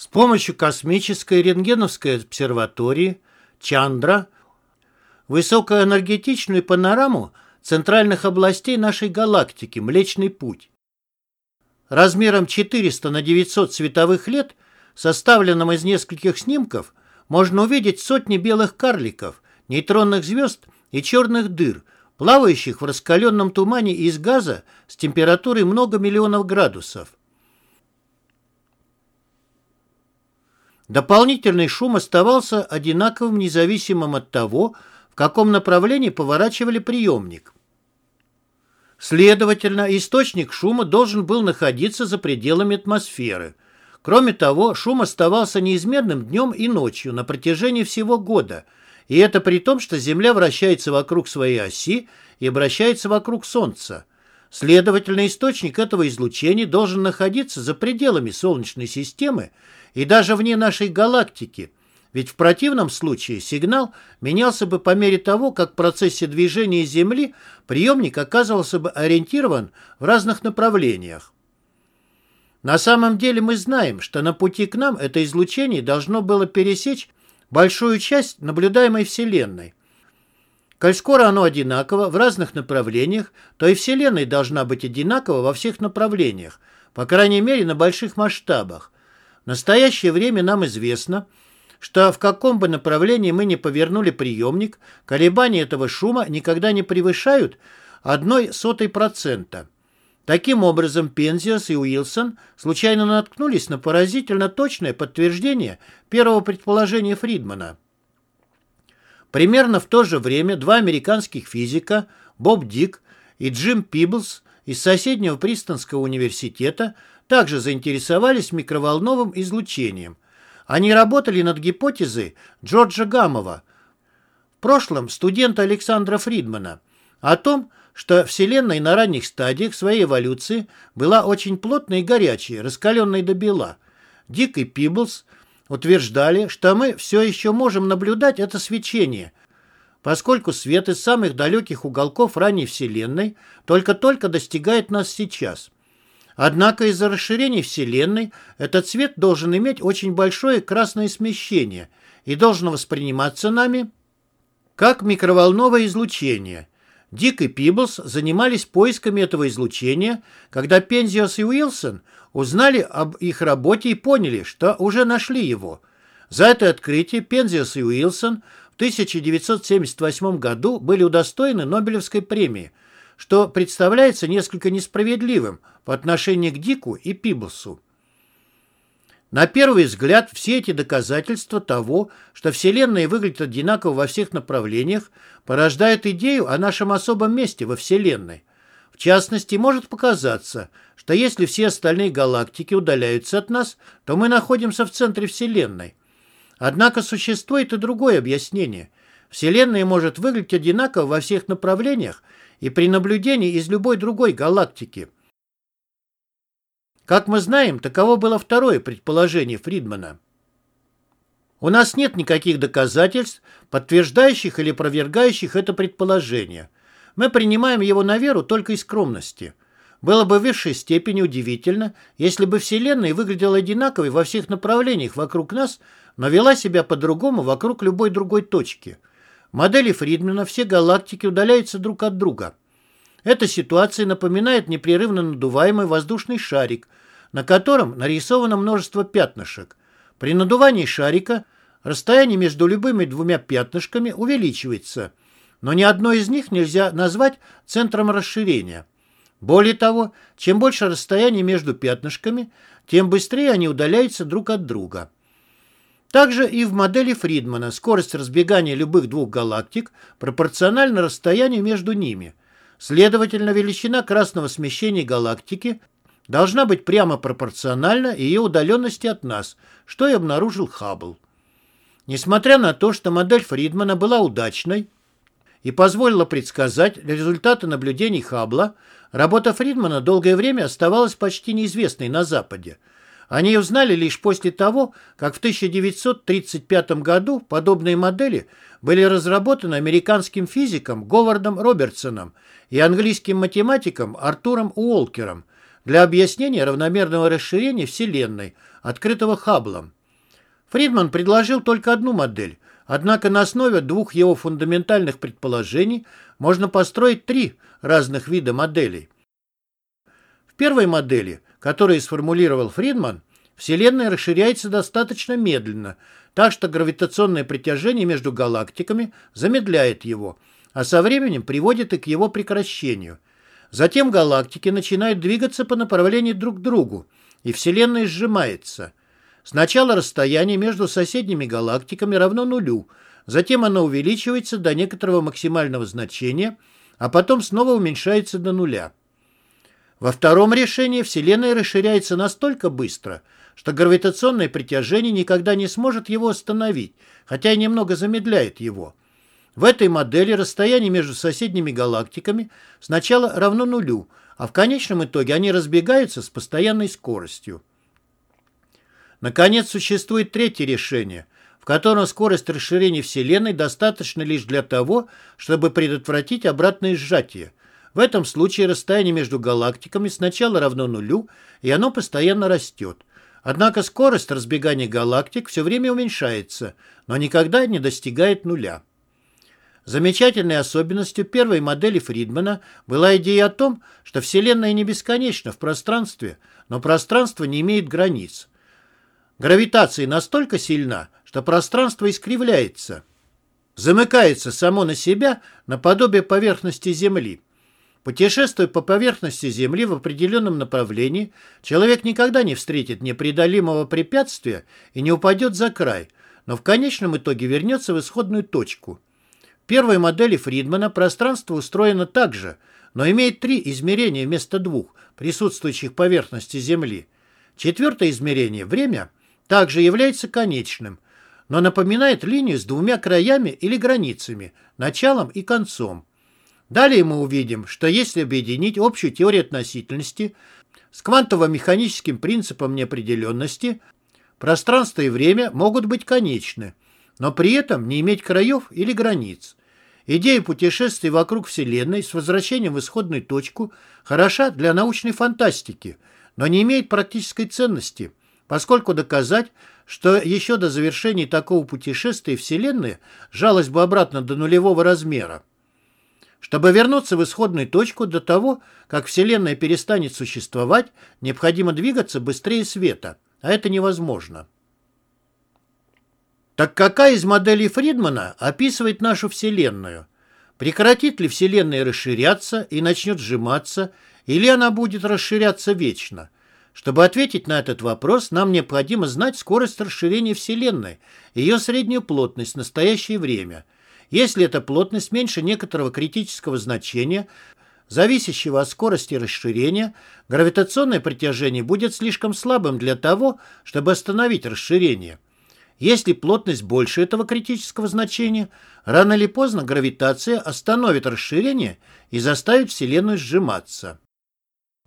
С помощью космической рентгеновской обсерватории Чандра высокоэнергетичную панораму центральных областей нашей галактики Млечный Путь. Размером 400 на 900 световых лет, составленным из нескольких снимков, можно увидеть сотни белых карликов, нейтронных звезд и черных дыр, плавающих в раскаленном тумане из газа с температурой много миллионов градусов. Дополнительный шум оставался одинаковым независимым от того, в каком направлении поворачивали приемник. Следовательно, источник шума должен был находиться за пределами атмосферы. Кроме того, шум оставался неизменным днем и ночью на протяжении всего года, и это при том, что Земля вращается вокруг своей оси и обращается вокруг Солнца. Следовательно, источник этого излучения должен находиться за пределами Солнечной системы и даже вне нашей галактики, ведь в противном случае сигнал менялся бы по мере того, как в процессе движения Земли приемник оказывался бы ориентирован в разных направлениях. На самом деле мы знаем, что на пути к нам это излучение должно было пересечь большую часть наблюдаемой Вселенной. Коль скоро оно одинаково в разных направлениях, то и Вселенная должна быть одинакова во всех направлениях, по крайней мере на больших масштабах. В настоящее время нам известно, что в каком бы направлении мы ни повернули приемник, колебания этого шума никогда не превышают одной сотой процента. Таким образом, Пензиас и Уилсон случайно наткнулись на поразительно точное подтверждение первого предположения Фридмана – Примерно в то же время два американских физика, Боб Дик и Джим Пиблс из соседнего Пристонского университета также заинтересовались микроволновым излучением. Они работали над гипотезой Джорджа Гамова, в прошлом студента Александра Фридмана, о том, что Вселенная на ранних стадиях своей эволюции была очень плотной и горячей, раскаленной до бела. Дик и Пиблс – утверждали, что мы все еще можем наблюдать это свечение, поскольку свет из самых далеких уголков ранней Вселенной только-только достигает нас сейчас. Однако из-за расширения Вселенной этот свет должен иметь очень большое красное смещение и должен восприниматься нами как микроволновое излучение. Дик и Пиблс занимались поисками этого излучения, когда Пензиос и Уилсон – узнали об их работе и поняли, что уже нашли его. За это открытие Пензиус и Уилсон в 1978 году были удостоены Нобелевской премии, что представляется несколько несправедливым по отношению к Дику и Пиблсу. На первый взгляд, все эти доказательства того, что Вселенная выглядит одинаково во всех направлениях, порождают идею о нашем особом месте во Вселенной. В частности, может показаться, что если все остальные галактики удаляются от нас, то мы находимся в центре Вселенной. Однако существует и другое объяснение. Вселенная может выглядеть одинаково во всех направлениях и при наблюдении из любой другой галактики. Как мы знаем, таково было второе предположение Фридмана. У нас нет никаких доказательств, подтверждающих или опровергающих это предположение. Мы принимаем его на веру только из скромности – было бы в высшей степени удивительно, если бы Вселенная выглядела одинаковой во всех направлениях вокруг нас, но вела себя по-другому вокруг любой другой точки. В модели Фридмана все галактики удаляются друг от друга. Эта ситуация напоминает непрерывно надуваемый воздушный шарик, на котором нарисовано множество пятнышек. При надувании шарика расстояние между любыми двумя пятнышками увеличивается, но ни одно из них нельзя назвать центром расширения. Более того, чем больше расстояние между пятнышками, тем быстрее они удаляются друг от друга. Также и в модели Фридмана скорость разбегания любых двух галактик пропорциональна расстоянию между ними. Следовательно, величина красного смещения галактики должна быть прямо пропорциональна ее удаленности от нас, что и обнаружил Хаббл. Несмотря на то, что модель Фридмана была удачной и позволила предсказать результаты наблюдений Хаббла, Работа Фридмана долгое время оставалась почти неизвестной на Западе. О ней узнали лишь после того, как в 1935 году подобные модели были разработаны американским физиком Говардом Робертсоном и английским математиком Артуром Уолкером, для объяснения равномерного расширения Вселенной, открытого Хабблом. Фридман предложил только одну модель, однако на основе двух его фундаментальных предположений можно построить три разных вида моделей. В первой модели, которую сформулировал Фридман, Вселенная расширяется достаточно медленно, так что гравитационное притяжение между галактиками замедляет его, а со временем приводит и к его прекращению. Затем галактики начинают двигаться по направлению друг к другу, и Вселенная сжимается. Сначала расстояние между соседними галактиками равно нулю, затем оно увеличивается до некоторого максимального значения, а потом снова уменьшается до нуля. Во втором решении Вселенная расширяется настолько быстро, что гравитационное притяжение никогда не сможет его остановить, хотя и немного замедляет его. В этой модели расстояние между соседними галактиками сначала равно нулю, а в конечном итоге они разбегаются с постоянной скоростью. Наконец, существует третье решение, в котором скорость расширения Вселенной достаточна лишь для того, чтобы предотвратить обратное сжатие. В этом случае расстояние между галактиками сначала равно нулю, и оно постоянно растет. Однако скорость разбегания галактик все время уменьшается, но никогда не достигает нуля. Замечательной особенностью первой модели Фридмана была идея о том, что Вселенная не бесконечна в пространстве, но пространство не имеет границ. Гравитация настолько сильна, что пространство искривляется, замыкается само на себя наподобие поверхности Земли. Путешествуя по поверхности Земли в определенном направлении, человек никогда не встретит непреодолимого препятствия и не упадет за край, но в конечном итоге вернется в исходную точку. Первой модели Фридмана пространство устроено так же, но имеет три измерения вместо двух, присутствующих поверхности Земли. Четвертое измерение – время – также является конечным, но напоминает линию с двумя краями или границами, началом и концом. Далее мы увидим, что если объединить общую теорию относительности с квантово-механическим принципом неопределенности, пространство и время могут быть конечны, но при этом не иметь краев или границ. Идея путешествий вокруг Вселенной с возвращением в исходную точку хороша для научной фантастики, но не имеет практической ценности – поскольку доказать, что еще до завершения такого путешествия Вселенная жалась бы обратно до нулевого размера. Чтобы вернуться в исходную точку до того, как Вселенная перестанет существовать, необходимо двигаться быстрее света, а это невозможно. Так какая из моделей Фридмана описывает нашу Вселенную? Прекратит ли Вселенная расширяться и начнет сжиматься, или она будет расширяться вечно – чтобы ответить на этот вопрос, нам необходимо знать скорость расширения Вселенной, ее среднюю плотность в настоящее время. Если эта плотность меньше некоторого критического значения, зависящего от скорости расширения, гравитационное притяжение будет слишком слабым для того, чтобы остановить расширение. Если плотность больше этого критического значения, рано или поздно гравитация остановит расширение и заставит Вселенную сжиматься.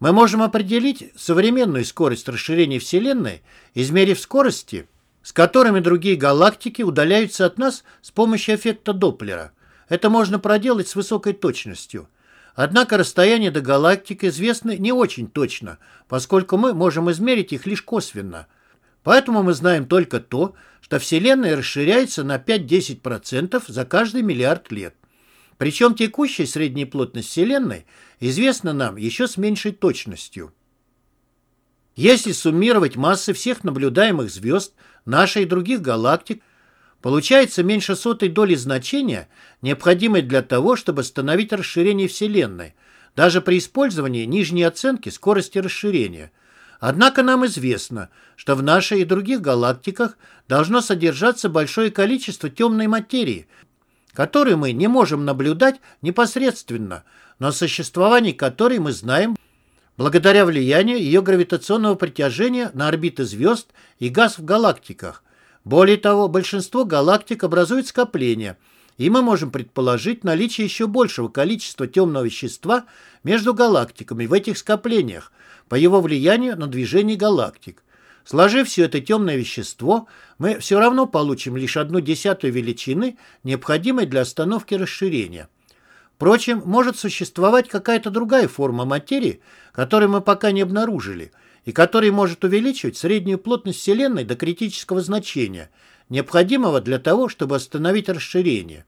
Мы можем определить современную скорость расширения Вселенной, измерив скорости, с которыми другие галактики удаляются от нас с помощью эффекта Доплера. Это можно проделать с высокой точностью. Однако расстояние до галактик известны не очень точно, поскольку мы можем измерить их лишь косвенно. Поэтому мы знаем только то, что Вселенная расширяется на 5-10% за каждый миллиард лет. Причем текущая средняя плотность Вселенной известна нам еще с меньшей точностью. Если суммировать массы всех наблюдаемых звезд, нашей и других галактик, получается меньше сотой доли значения, необходимой для того, чтобы остановить расширение Вселенной, даже при использовании нижней оценки скорости расширения. Однако нам известно, что в нашей и других галактиках должно содержаться большое количество темной материи – который мы не можем наблюдать непосредственно, но о существовании которой мы знаем благодаря влиянию ее гравитационного притяжения на орбиты звезд и газ в галактиках. Более того, большинство галактик образуют скопления, и мы можем предположить наличие еще большего количества темного вещества между галактиками в этих скоплениях по его влиянию на движение галактик. Сложив все это темное вещество, мы все равно получим лишь одну десятую величины, необходимой для остановки расширения. Впрочем, может существовать какая-то другая форма материи, которую мы пока не обнаружили, и которая может увеличивать среднюю плотность Вселенной до критического значения, необходимого для того, чтобы остановить расширение.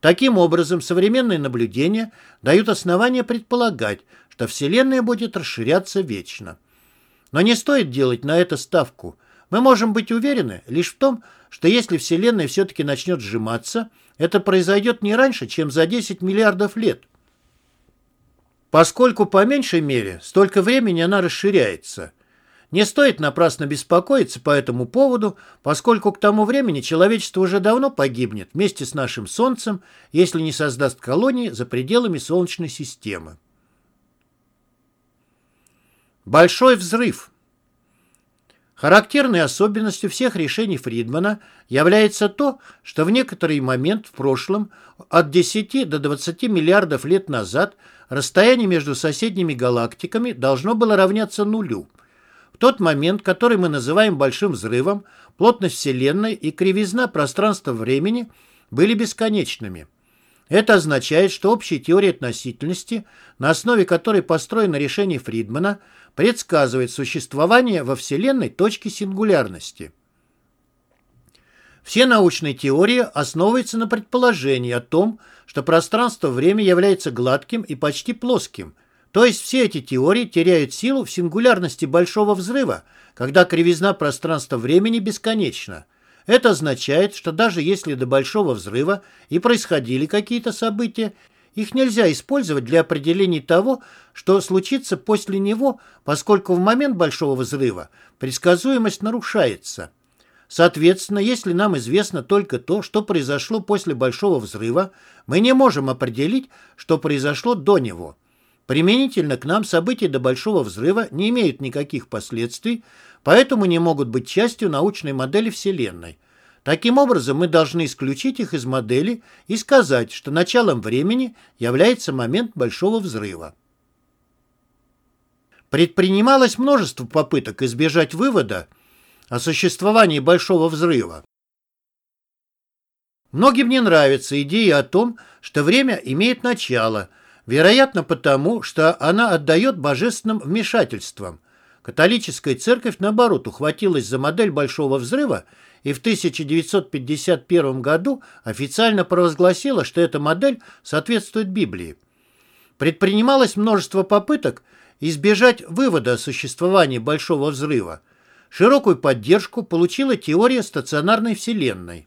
Таким образом, современные наблюдения дают основания предполагать, что Вселенная будет расширяться вечно. Но не стоит делать на это ставку. Мы можем быть уверены лишь в том, что если Вселенная все-таки начнет сжиматься – это произойдет не раньше, чем за 10 миллиардов лет. Поскольку по меньшей мере столько времени она расширяется. Не стоит напрасно беспокоиться по этому поводу, поскольку к тому времени человечество уже давно погибнет вместе с нашим Солнцем, если не создаст колонии за пределами Солнечной системы. Большой взрыв Характерной особенностью всех решений Фридмана является то, что в некоторый момент в прошлом, от 10 до 20 миллиардов лет назад, расстояние между соседними галактиками должно было равняться нулю. Тот момент, который мы называем Большим взрывом, плотность Вселенной и кривизна пространства-времени были бесконечными. Это означает, что общая теория относительности, на основе которой построено решение Фридмана, предсказывает существование во Вселенной точки сингулярности. Все научные теории основываются на предположении о том, что пространство-время является гладким и почти плоским, то есть все эти теории теряют силу в сингулярности Большого взрыва, когда кривизна пространства-времени бесконечна. Это означает, что даже если до Большого взрыва и происходили какие-то события, их нельзя использовать для определения того, что случится после него, поскольку в момент Большого взрыва предсказуемость нарушается. Соответственно, если нам известно только то, что произошло после Большого взрыва, мы не можем определить, что произошло до него. Применительно к нам события до Большого взрыва не имеют никаких последствий, поэтому не могут быть частью научной модели Вселенной. Таким образом, мы должны исключить их из модели и сказать, что началом времени является момент Большого взрыва. Предпринималось множество попыток избежать вывода о существовании Большого взрыва. Многим не нравится идея о том, что время имеет начало, вероятно потому, что она отдает божественным вмешательствам. Католическая церковь, наоборот, ухватилась за модель Большого взрыва и в 1951 году официально провозгласила, что эта модель соответствует Библии. Предпринималось множество попыток избежать вывода о существовании Большого взрыва. Широкую поддержку получила теория стационарной Вселенной.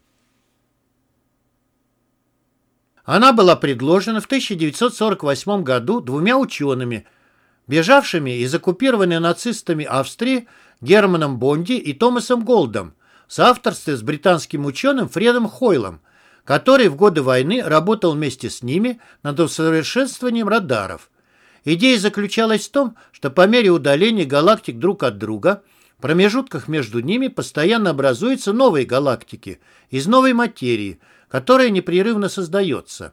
Она была предложена в 1948 году двумя учеными, бежавшими из оккупированной нацистами Австрии Германом Бонди и Томасом Голдом, в соавторстве с британским ученым Фредом Хойлом, который в годы войны работал вместе с ними над усовершенствованием радаров. Идея заключалась в том, что по мере удаления галактик друг от друга в промежутках между ними постоянно образуются новые галактики из новой материи, которая непрерывно создается.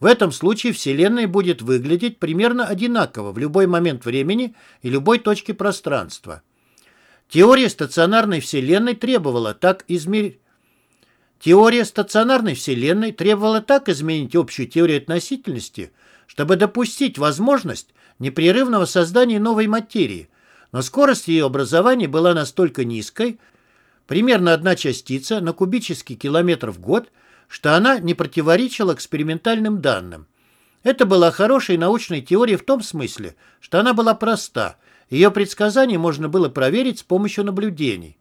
В этом случае Вселенная будет выглядеть примерно одинаково в любой момент времени и любой точке пространства. Теория стационарной Вселенной требовала так измерить Теория стационарной Вселенной требовала так изменить общую теорию относительности, чтобы допустить возможность непрерывного создания новой материи, но скорость ее образования была настолько низкой, примерно одна частица на кубический километр в год, что она не противоречила экспериментальным данным. Это была хорошей научной теорией в том смысле, что она была проста – ее предсказания можно было проверить с помощью наблюдений.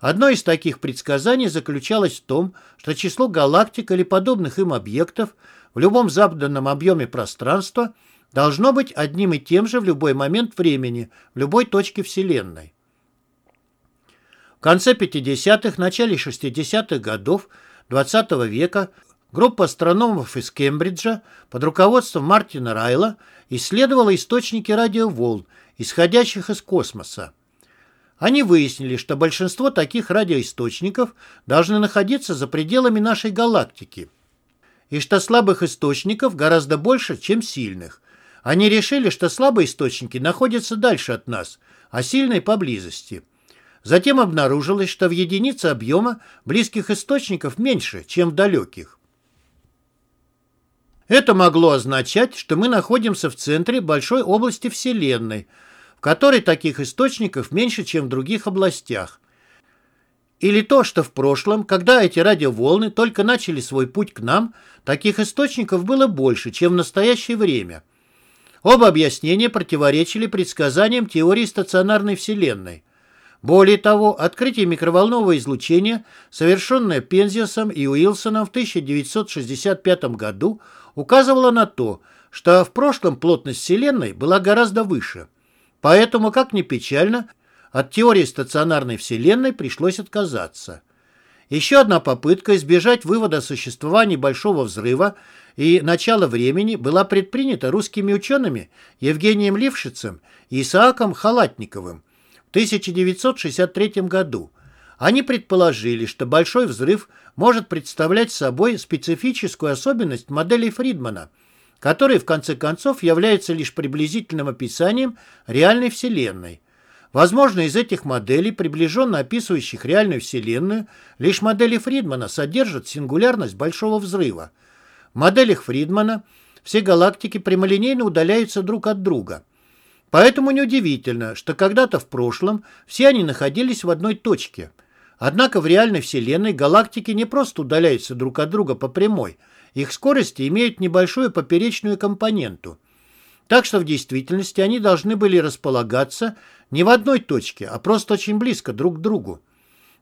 Одно из таких предсказаний заключалось в том, что число галактик или подобных им объектов в любом заданном объеме пространства должно быть одним и тем же в любой момент времени, в любой точке Вселенной. В конце 50-х, начале 60-х годов XX века группа астрономов из Кембриджа под руководством Мартина Райла исследовала источники радиоволн исходящих из космоса. Они выяснили, что большинство таких радиоисточников должны находиться за пределами нашей галактики, и что слабых источников гораздо больше, чем сильных. Они решили, что слабые источники находятся дальше от нас, а сильные поблизости. Затем обнаружилось, что в единице объема близких источников меньше, чем в далеких. Это могло означать, что мы находимся в центре большой области Вселенной, в которой таких источников меньше, чем в других областях. Или то, что в прошлом, когда эти радиоволны только начали свой путь к нам, таких источников было больше, чем в настоящее время. Оба объяснения противоречили предсказаниям теории стационарной Вселенной. Более того, открытие микроволнового излучения, совершенное Пензиасом и Уилсоном в 1965 году, указывало на то, что в прошлом плотность Вселенной была гораздо выше. Поэтому, как ни печально, от теории стационарной Вселенной пришлось отказаться. Еще одна попытка избежать вывода о существовании Большого Взрыва и начала времени была предпринята русскими учеными Евгением Лившицем и Исааком Халатниковым в 1963 году. Они предположили, что Большой Взрыв может представлять собой специфическую особенность моделей Фридмана, которые в конце концов являются лишь приблизительным описанием реальной Вселенной. Возможно, из этих моделей, приближенно описывающих реальную Вселенную, лишь модели Фридмана содержат сингулярность Большого Взрыва. В моделях Фридмана все галактики прямолинейно удаляются друг от друга. Поэтому неудивительно, что когда-то в прошлом все они находились в одной точке. Однако в реальной Вселенной галактики не просто удаляются друг от друга по прямой, их скорости имеют небольшую поперечную компоненту – так что в действительности они должны были располагаться не в одной точке, а просто очень близко друг к другу.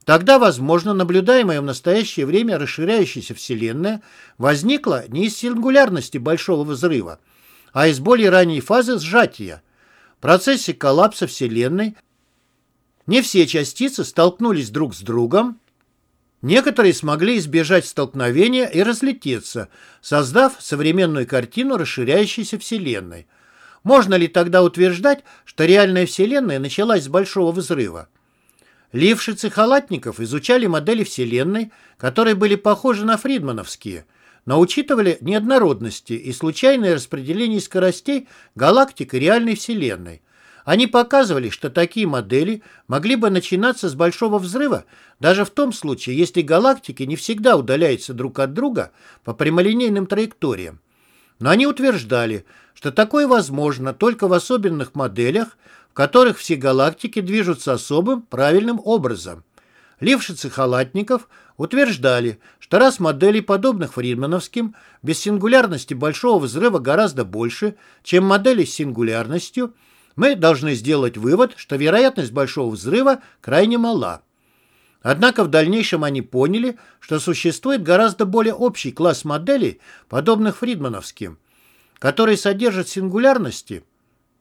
Тогда, возможно, наблюдаемая в настоящее время расширяющаяся Вселенная возникла не из сингулярности Большого Взрыва, а из более ранней фазы сжатия. В процессе коллапса Вселенной не все частицы столкнулись друг с другом, Некоторые смогли избежать столкновения и разлететься, создав современную картину расширяющейся Вселенной. Можно ли тогда утверждать, что реальная Вселенная началась с Большого Взрыва? Лившиц и Халатников изучали модели Вселенной, которые были похожи на фридмановские, но учитывали неоднородности и случайное распределение скоростей галактик и реальной Вселенной. Они показывали, что такие модели могли бы начинаться с Большого Взрыва даже в том случае, если галактики не всегда удаляются друг от друга по прямолинейным траекториям. Но они утверждали, что такое возможно только в особенных моделях, в которых все галактики движутся особым правильным образом. Лившиц и Халатников утверждали, что раз моделей, подобных фридмановским, без сингулярности Большого Взрыва гораздо больше, чем модели с сингулярностью, мы должны сделать вывод, что вероятность Большого Взрыва крайне мала. Однако в дальнейшем они поняли, что существует гораздо более общий класс моделей, подобных фридмановским, которые содержат сингулярности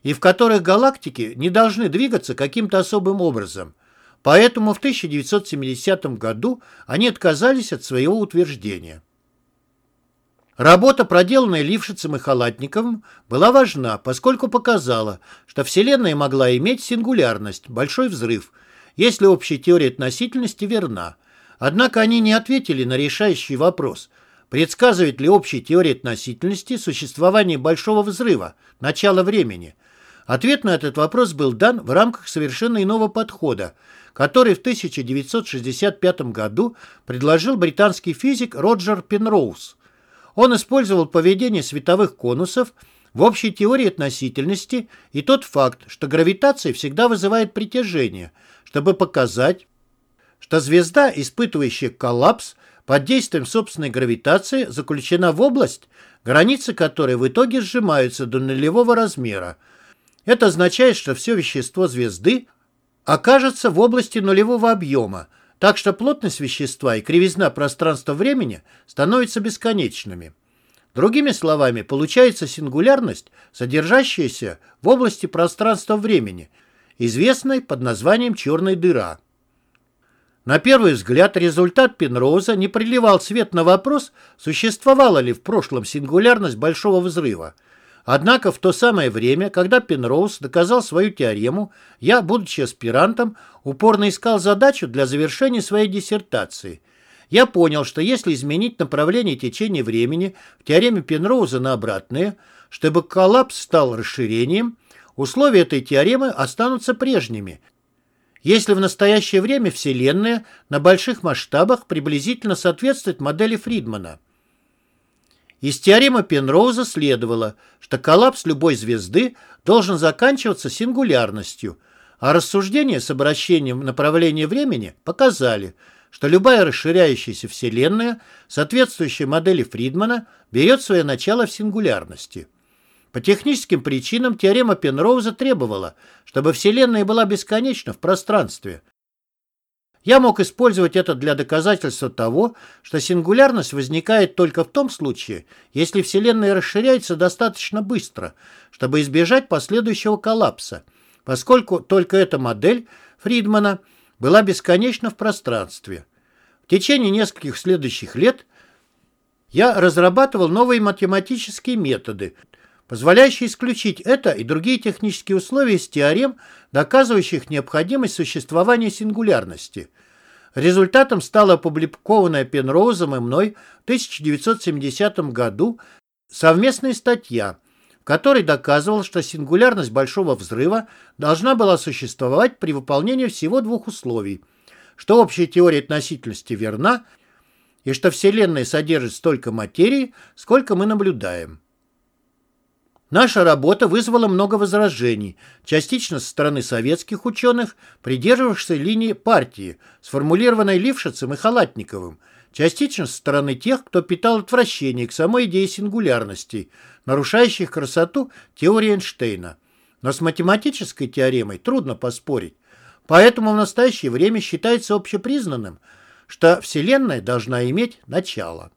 и в которых галактики не должны двигаться каким-то особым образом. Поэтому в 1970 году они отказались от своего утверждения. Работа, проделанная Лившицем и Халатниковым, была важна, поскольку показала, что Вселенная могла иметь сингулярность, большой взрыв – если общая теория относительности верна. Однако они не ответили на решающий вопрос, предсказывает ли общая теория относительности существование Большого Взрыва, начала времени. Ответ на этот вопрос был дан в рамках совершенно иного подхода, который в 1965 году предложил британский физик Роджер Пенроуз. Он использовал поведение световых конусов в общей теории относительности и тот факт, что гравитация всегда вызывает притяжение – чтобы показать, что звезда, испытывающая коллапс под действием собственной гравитации, заключена в область, границы которой в итоге сжимаются до нулевого размера. Это означает, что все вещество звезды окажется в области нулевого объема, так что плотность вещества и кривизна пространства-времени становятся бесконечными. Другими словами, получается сингулярность, содержащаяся в области пространства-времени – известной под названием «черная дыра». На первый взгляд результат Пенроуза не приливал свет на вопрос, существовала ли в прошлом сингулярность Большого Взрыва. Однако в то самое время, когда Пенроуз доказал свою теорему, я, будучи аспирантом, упорно искал задачу для завершения своей диссертации. Я понял, что если изменить направление течения времени в теореме Пенроуза на обратное, чтобы коллапс стал расширением, Условия этой теоремы останутся прежними, если в настоящее время Вселенная на больших масштабах приблизительно соответствует модели Фридмана. Из теоремы Пенроуза следовало, что коллапс любой звезды должен заканчиваться сингулярностью, а рассуждения с обращением в направлении времени показали, что любая расширяющаяся Вселенная, соответствующая модели Фридмана, берет свое начало в сингулярности. По техническим причинам теорема Пенроуза требовала, чтобы Вселенная была бесконечна в пространстве. Я мог использовать это для доказательства того, что сингулярность возникает только в том случае, если Вселенная расширяется достаточно быстро, чтобы избежать последующего коллапса, поскольку только эта модель Фридмана была бесконечна в пространстве. В течение нескольких следующих лет я разрабатывал новые математические методы, позволяющий исключить это и другие технические условия из теорем, доказывающих необходимость существования сингулярности. Результатом стала опубликованная Пенроузом и мной в 1970 году совместная статья, в которой доказывал, что сингулярность Большого Взрыва должна была существовать при выполнении всего двух условий, что общая теория относительности верна и что Вселенная содержит столько материи, сколько мы наблюдаем. Наша работа вызвала много возражений, частично со стороны советских ученых, придерживавшихся линии партии, сформулированной Лившицем и Халатниковым, частично со стороны тех, кто питал отвращение к самой идее сингулярностей, нарушающих красоту теории Эйнштейна. Но с математической теоремой трудно поспорить. Поэтому в настоящее время считается общепризнанным, что Вселенная должна иметь начало.